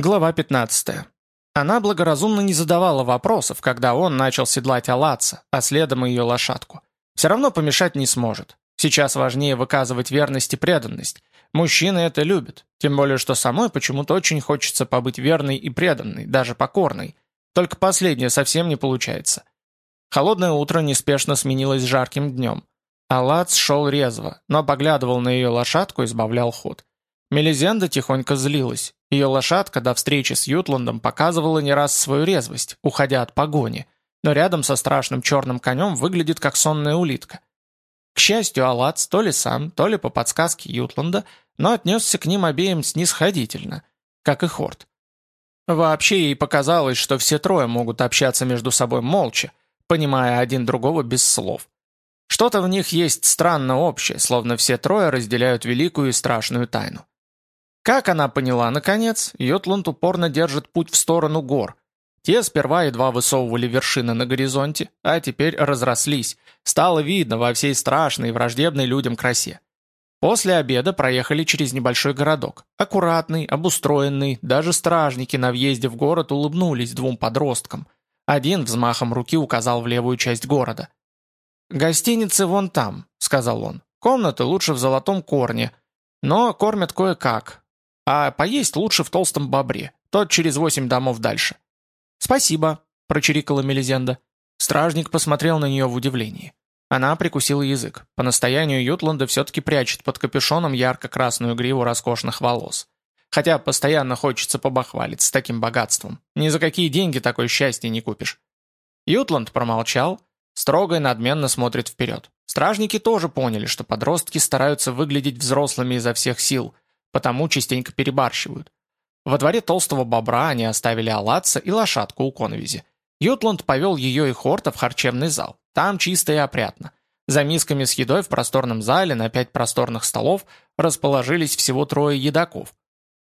Глава 15. Она благоразумно не задавала вопросов, когда он начал седлать Алаца, а следом ее лошадку. Все равно помешать не сможет. Сейчас важнее выказывать верность и преданность. Мужчины это любят, тем более что самой почему-то очень хочется побыть верной и преданной, даже покорной. Только последнее совсем не получается. Холодное утро неспешно сменилось жарким днем. Алац шел резво, но поглядывал на ее лошадку и сбавлял ход. Мелизенда тихонько злилась. Ее лошадка до встречи с Ютландом показывала не раз свою резвость, уходя от погони, но рядом со страшным черным конем выглядит как сонная улитка. К счастью, Алац то ли сам, то ли по подсказке Ютланда, но отнесся к ним обеим снисходительно, как и Хорт. Вообще ей показалось, что все трое могут общаться между собой молча, понимая один другого без слов. Что-то в них есть странно общее, словно все трое разделяют великую и страшную тайну. Как она поняла, наконец, Йотланд упорно держит путь в сторону гор. Те сперва едва высовывали вершины на горизонте, а теперь разрослись. Стало видно во всей страшной, враждебной людям красе. После обеда проехали через небольшой городок. Аккуратный, обустроенный, даже стражники на въезде в город улыбнулись двум подросткам. Один взмахом руки указал в левую часть города. «Гостиницы вон там», — сказал он. «Комнаты лучше в золотом корне, но кормят кое-как, а поесть лучше в толстом бобре, тот через восемь домов дальше». «Спасибо», — прочирикала Мелизенда. Стражник посмотрел на нее в удивлении. Она прикусила язык. По настоянию Ютланда все-таки прячет под капюшоном ярко-красную гриву роскошных волос. Хотя постоянно хочется побахвалиться таким богатством. Ни за какие деньги такое счастье не купишь. Ютланд промолчал, строго и надменно смотрит вперед. Стражники тоже поняли, что подростки стараются выглядеть взрослыми изо всех сил, потому частенько перебарщивают. Во дворе толстого бобра они оставили Алатца и лошадку у коновизи. Ютланд повел ее и Хорта в харчевный зал. Там чисто и опрятно. За мисками с едой в просторном зале на пять просторных столов расположились всего трое едоков.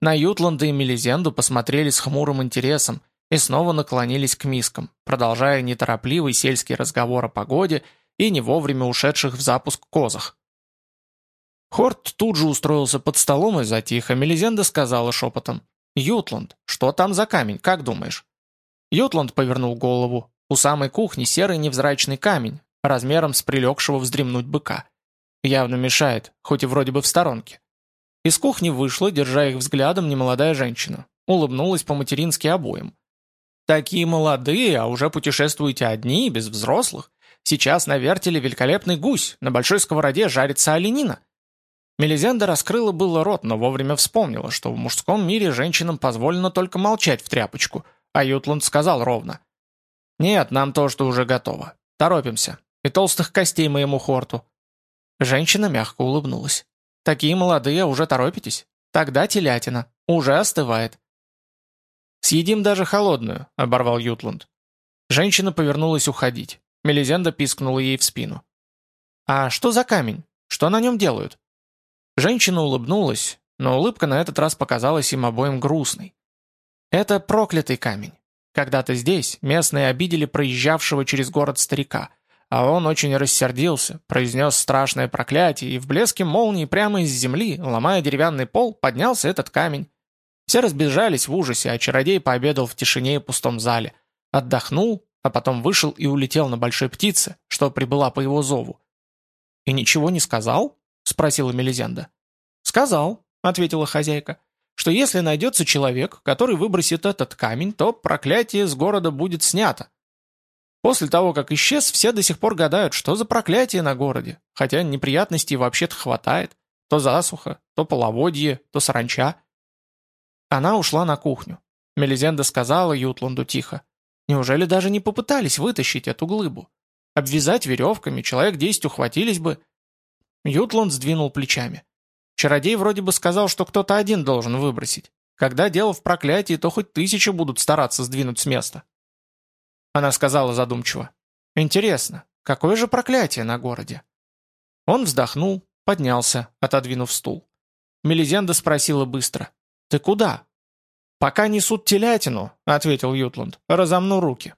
На Ютланда и Мелизенду посмотрели с хмурым интересом и снова наклонились к мискам, продолжая неторопливый сельский разговор о погоде и не вовремя ушедших в запуск козах. Хорт тут же устроился под столом и затих, а Мелизенда сказала шепотом. «Ютланд, что там за камень, как думаешь?» Ютланд повернул голову. У самой кухни серый невзрачный камень, размером с прилегшего вздремнуть быка. Явно мешает, хоть и вроде бы в сторонке. Из кухни вышла, держа их взглядом, немолодая женщина. Улыбнулась по-матерински обоим. «Такие молодые, а уже путешествуете одни, без взрослых. Сейчас на вертеле великолепный гусь, на большой сковороде жарится оленина. Мелизенда раскрыла было рот, но вовремя вспомнила, что в мужском мире женщинам позволено только молчать в тряпочку, а Ютланд сказал ровно. «Нет, нам то, что уже готово. Торопимся. И толстых костей моему хорту». Женщина мягко улыбнулась. «Такие молодые, уже торопитесь? Тогда телятина. Уже остывает». «Съедим даже холодную», — оборвал Ютланд. Женщина повернулась уходить. Мелизенда пискнула ей в спину. «А что за камень? Что на нем делают?» Женщина улыбнулась, но улыбка на этот раз показалась им обоим грустной. «Это проклятый камень. Когда-то здесь местные обидели проезжавшего через город старика, а он очень рассердился, произнес страшное проклятие, и в блеске молнии прямо из земли, ломая деревянный пол, поднялся этот камень. Все разбежались в ужасе, а чародей пообедал в тишине и пустом зале. Отдохнул, а потом вышел и улетел на большой птице, что прибыла по его зову. «И ничего не сказал?» — спросила Мелизенда. «Сказал», — ответила хозяйка, «что если найдется человек, который выбросит этот камень, то проклятие с города будет снято. После того, как исчез, все до сих пор гадают, что за проклятие на городе, хотя неприятностей вообще-то хватает. То засуха, то половодье, то саранча». Она ушла на кухню. Мелизенда сказала Ютланду тихо. «Неужели даже не попытались вытащить эту глыбу? Обвязать веревками, человек десять ухватились бы, Ютланд сдвинул плечами. Чародей вроде бы сказал, что кто-то один должен выбросить. Когда дело в проклятии, то хоть тысячи будут стараться сдвинуть с места. Она сказала задумчиво. «Интересно, какое же проклятие на городе?» Он вздохнул, поднялся, отодвинув стул. Мелизенда спросила быстро. «Ты куда?» «Пока несут телятину», — ответил Ютланд. «Разомну руки».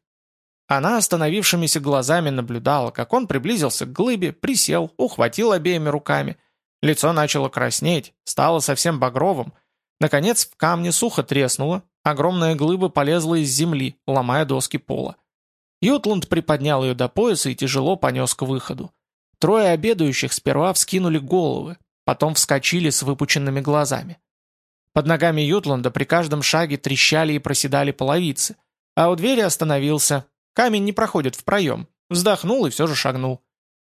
Она остановившимися глазами наблюдала, как он приблизился к глыбе, присел, ухватил обеими руками. Лицо начало краснеть, стало совсем багровым. Наконец в камне сухо треснуло, огромная глыба полезла из земли, ломая доски пола. Ютланд приподнял ее до пояса и тяжело понес к выходу. Трое обедающих сперва вскинули головы, потом вскочили с выпученными глазами. Под ногами Ютланда при каждом шаге трещали и проседали половицы, а у двери остановился. Камень не проходит в проем. Вздохнул и все же шагнул.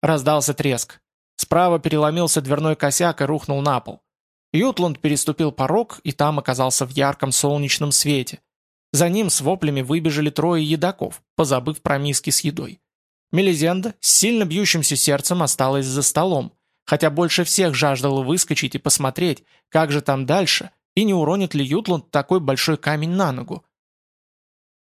Раздался треск. Справа переломился дверной косяк и рухнул на пол. Ютланд переступил порог, и там оказался в ярком солнечном свете. За ним с воплями выбежали трое едоков, позабыв про миски с едой. Мелизенда с сильно бьющимся сердцем осталась за столом, хотя больше всех жаждала выскочить и посмотреть, как же там дальше, и не уронит ли Ютланд такой большой камень на ногу.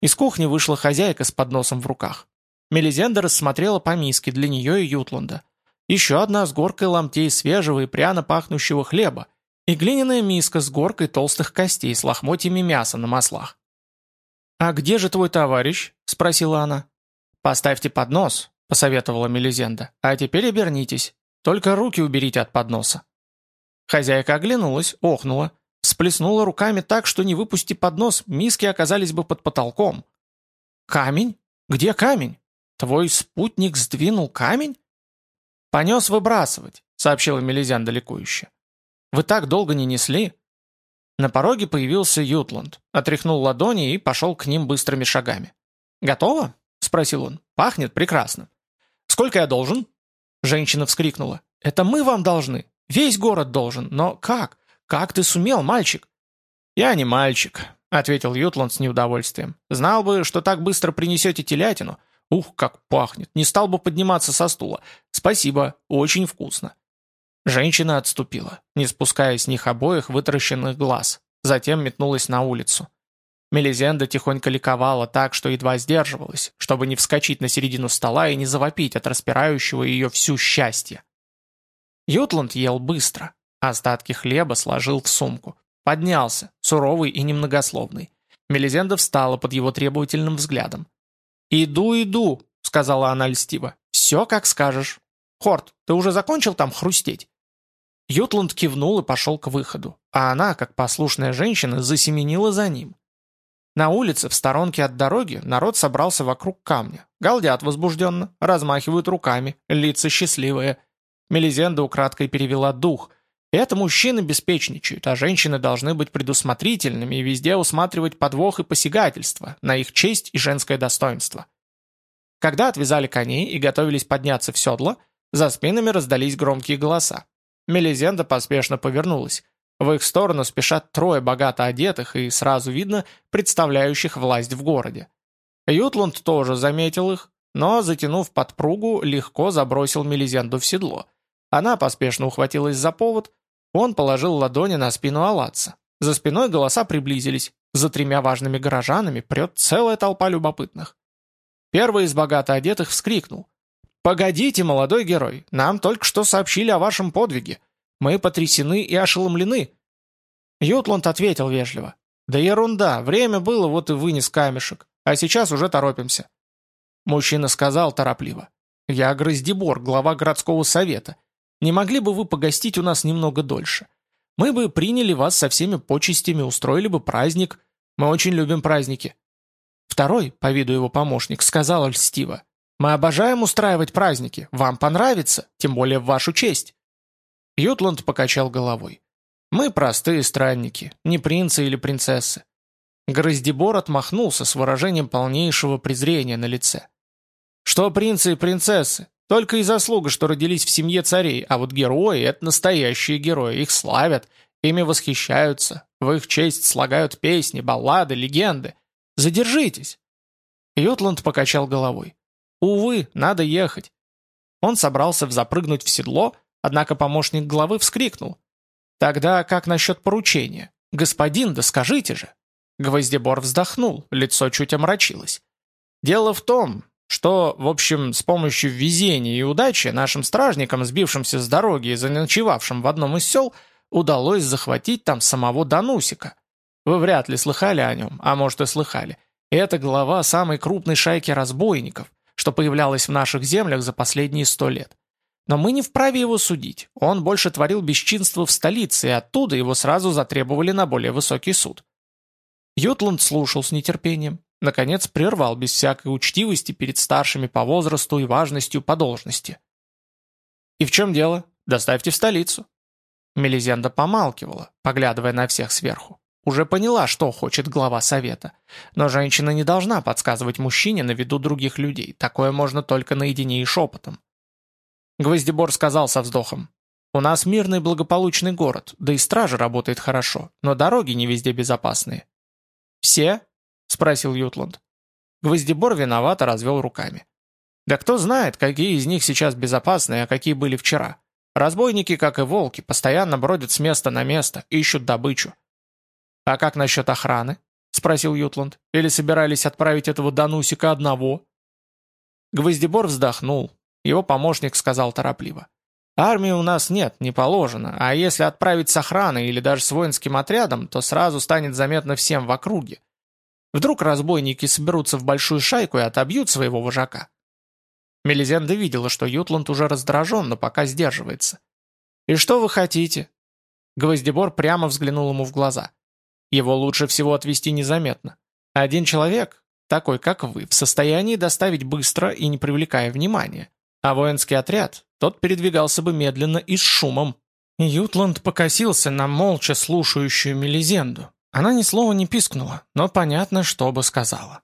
Из кухни вышла хозяйка с подносом в руках. Мелизенда рассмотрела по миске для нее и Ютланда. Еще одна с горкой ломтей свежего и пряно пахнущего хлеба, и глиняная миска с горкой толстых костей с лохмотьями мяса на маслах. «А где же твой товарищ?» – спросила она. «Поставьте поднос», – посоветовала Мелизенда. «А теперь обернитесь. Только руки уберите от подноса». Хозяйка оглянулась, охнула, всплеснула руками так, что не выпусти поднос, миски оказались бы под потолком. «Камень? Где камень? Твой спутник сдвинул камень?» «Понес выбрасывать», — сообщила Мелизян далекующе. «Вы так долго не несли?» На пороге появился Ютланд, отряхнул ладони и пошел к ним быстрыми шагами. «Готово?» — спросил он. «Пахнет прекрасно». «Сколько я должен?» Женщина вскрикнула. «Это мы вам должны. Весь город должен. Но как? Как ты сумел, мальчик?» «Я не мальчик», — ответил Ютланд с неудовольствием. «Знал бы, что так быстро принесете телятину. Ух, как пахнет. Не стал бы подниматься со стула. Спасибо, очень вкусно». Женщина отступила, не спуская с них обоих вытаращенных глаз. Затем метнулась на улицу. Мелизенда тихонько ликовала так, что едва сдерживалась, чтобы не вскочить на середину стола и не завопить от распирающего ее всю счастья. Ютланд ел быстро, Остатки хлеба сложил в сумку. Поднялся, суровый и немногословный. Мелизенда встала под его требовательным взглядом. «Иду, иду», — сказала она льстиво. «Все, как скажешь. Хорт, ты уже закончил там хрустеть?» Ютланд кивнул и пошел к выходу, а она, как послушная женщина, засеменила за ним. На улице, в сторонке от дороги, народ собрался вокруг камня. Галдят возбужденно, размахивают руками, лица счастливые. Мелизенда украдкой перевела дух — это мужчины беспечничают, а женщины должны быть предусмотрительными и везде усматривать подвох и посягательство на их честь и женское достоинство. Когда отвязали коней и готовились подняться в седло, за спинами раздались громкие голоса. Мелизенда поспешно повернулась. В их сторону спешат трое богато одетых и, сразу видно, представляющих власть в городе. Ютланд тоже заметил их, но, затянув подпругу, легко забросил Мелизенду в седло. Она поспешно ухватилась за повод, он положил ладони на спину Алатса. За спиной голоса приблизились. За тремя важными горожанами прет целая толпа любопытных. Первый из богато одетых вскрикнул. «Погодите, молодой герой, нам только что сообщили о вашем подвиге. Мы потрясены и ошеломлены». Ютланд ответил вежливо. «Да ерунда, время было, вот и вынес камешек, а сейчас уже торопимся». Мужчина сказал торопливо. «Я Гроздебор, глава городского совета. Не могли бы вы погостить у нас немного дольше? Мы бы приняли вас со всеми почестями, устроили бы праздник. Мы очень любим праздники». Второй, по виду его помощник, сказал льстиво. «Мы обожаем устраивать праздники. Вам понравится, тем более в вашу честь». Ютланд покачал головой. «Мы простые странники, не принцы или принцессы». Гроздебор отмахнулся с выражением полнейшего презрения на лице. «Что принцы и принцессы? Только и заслуга, что родились в семье царей, а вот герои — это настоящие герои, их славят, ими восхищаются, в их честь слагают песни, баллады, легенды. Задержитесь!» Ютланд покачал головой. «Увы, надо ехать». Он собрался запрыгнуть в седло, однако помощник главы вскрикнул. «Тогда как насчет поручения? Господин, да скажите же!» Гвоздебор вздохнул, лицо чуть омрачилось. «Дело в том, что, в общем, с помощью везения и удачи нашим стражникам, сбившимся с дороги и заночевавшим в одном из сел, удалось захватить там самого Данусика. Вы вряд ли слыхали о нем, а может и слыхали. Это глава самой крупной шайки разбойников, что появлялась в наших землях за последние сто лет. Но мы не вправе его судить. Он больше творил бесчинство в столице, и оттуда его сразу затребовали на более высокий суд. Ютланд слушал с нетерпением. Наконец прервал без всякой учтивости перед старшими по возрасту и важностью по должности. «И в чем дело? Доставьте в столицу». Мелизенда помалкивала, поглядывая на всех сверху. Уже поняла, что хочет глава совета. Но женщина не должна подсказывать мужчине на виду других людей. Такое можно только наедине и шепотом. Гвоздебор сказал со вздохом. «У нас мирный благополучный город, да и стража работает хорошо, но дороги не везде безопасные». «Все?» — спросил Ютланд. Гвоздебор виновато развел руками. «Да кто знает, какие из них сейчас безопасные, а какие были вчера. Разбойники, как и волки, постоянно бродят с места на место, ищут добычу. «А как насчет охраны?» — спросил Ютланд. «Или собирались отправить этого Данусика одного?» Гвоздебор вздохнул. Его помощник сказал торопливо. «Армии у нас нет, не положено, а если отправить с охраной или даже с воинским отрядом, то сразу станет заметно всем в округе. Вдруг разбойники соберутся в большую шайку и отобьют своего вожака?» Мелизенда видела, что Ютланд уже раздражен, но пока сдерживается. «И что вы хотите?» Гвоздебор прямо взглянул ему в глаза. Его лучше всего отвести незаметно. Один человек, такой как вы, в состоянии доставить быстро и не привлекая внимания. А воинский отряд, тот передвигался бы медленно и с шумом. Ютланд покосился на молча слушающую Мелизенду. Она ни слова не пискнула, но понятно, что бы сказала.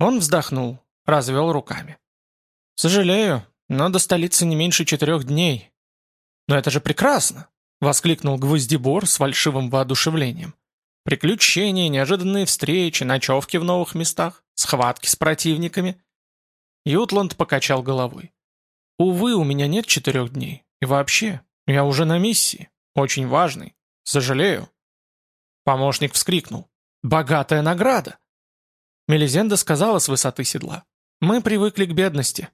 Он вздохнул, развел руками. «Сожалею, но до столицы не меньше четырех дней». «Но это же прекрасно!» — воскликнул Гвоздебор с фальшивым воодушевлением. Приключения, неожиданные встречи, ночевки в новых местах, схватки с противниками. Ютланд покачал головой. «Увы, у меня нет четырех дней. И вообще, я уже на миссии. Очень важный. Сожалею». Помощник вскрикнул. «Богатая награда!» Мелизенда сказала с высоты седла. «Мы привыкли к бедности».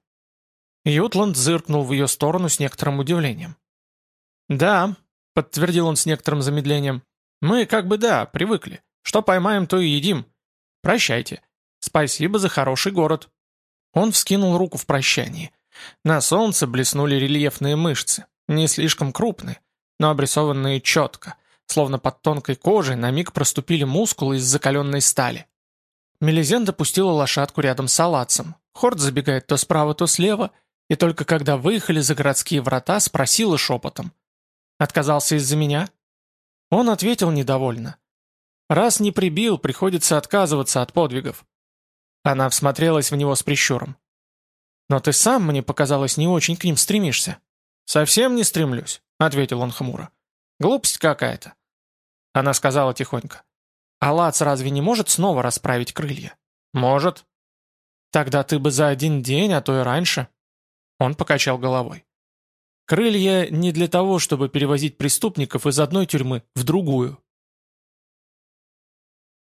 Ютланд зыркнул в ее сторону с некоторым удивлением. «Да», — подтвердил он с некоторым замедлением, мы как бы да, привыкли. Что поймаем, то и едим. Прощайте. Спасибо за хороший город». Он вскинул руку в прощании. На солнце блеснули рельефные мышцы, не слишком крупные, но обрисованные четко, словно под тонкой кожей на миг проступили мускулы из закаленной стали. Мелизен допустила лошадку рядом с Алацем. Хорд забегает то справа, то слева, и только когда выехали за городские врата, спросила шепотом. «Отказался из-за меня?» Он ответил недовольно. «Раз не прибил, приходится отказываться от подвигов». Она всмотрелась в него с прищуром. «Но ты сам, мне показалось, не очень к ним стремишься». «Совсем не стремлюсь», — ответил он хмуро. «Глупость какая-то». Она сказала тихонько. «Алац разве не может снова расправить крылья?» «Может». «Тогда ты бы за один день, а то и раньше». Он покачал головой. Крылья не для того, чтобы перевозить преступников из одной тюрьмы в другую.